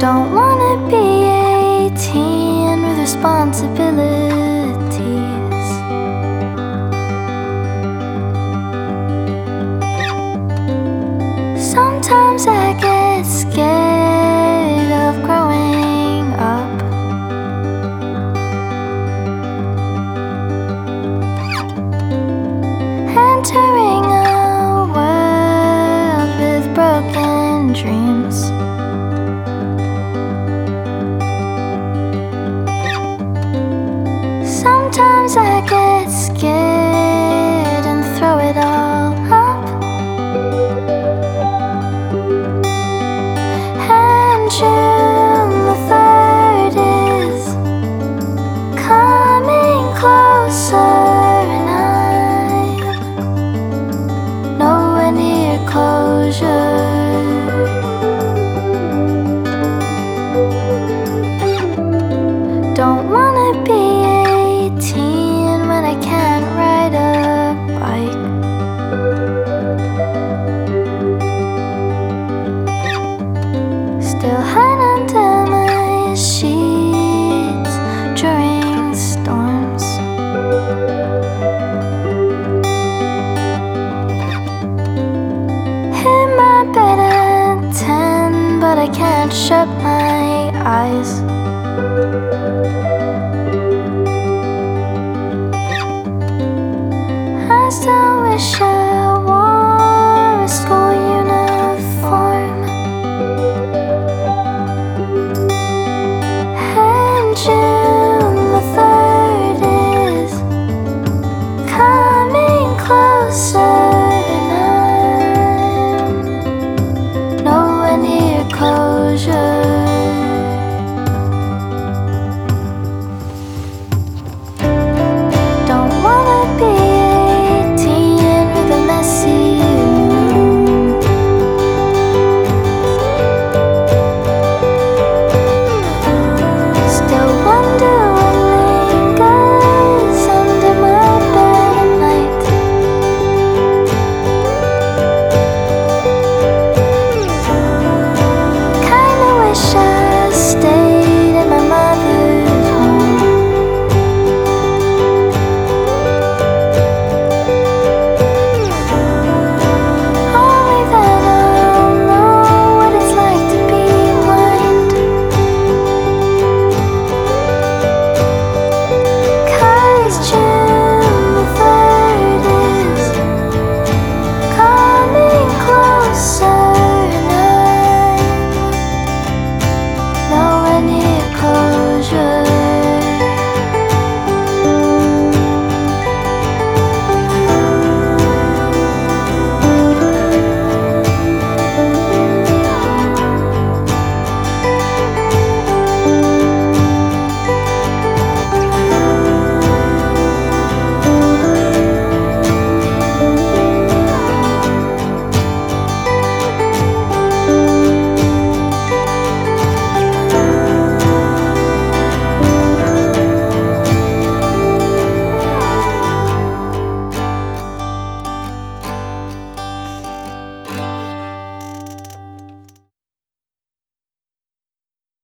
Don't wanna be 18 with responsibilities. Sometimes I get scared. Sometimes I get scared and throw it all up. And June the third is coming closer, and I'm nowhere near closure. Don't can't shut my eyes. I still wish I